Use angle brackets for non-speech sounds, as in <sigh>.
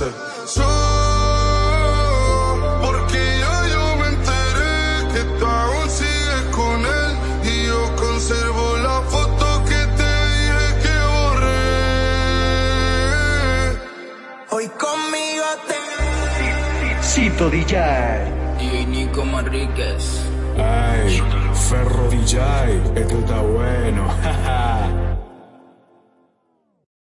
sé. porque ya yo me enteré que tú aún sigues con él y yo conservo la foto que te dije que borré. Hoy conmigo te... Cito DJ. Y Nico Manríquez. Ay, Ferro DJ, esto está bueno. <laughs>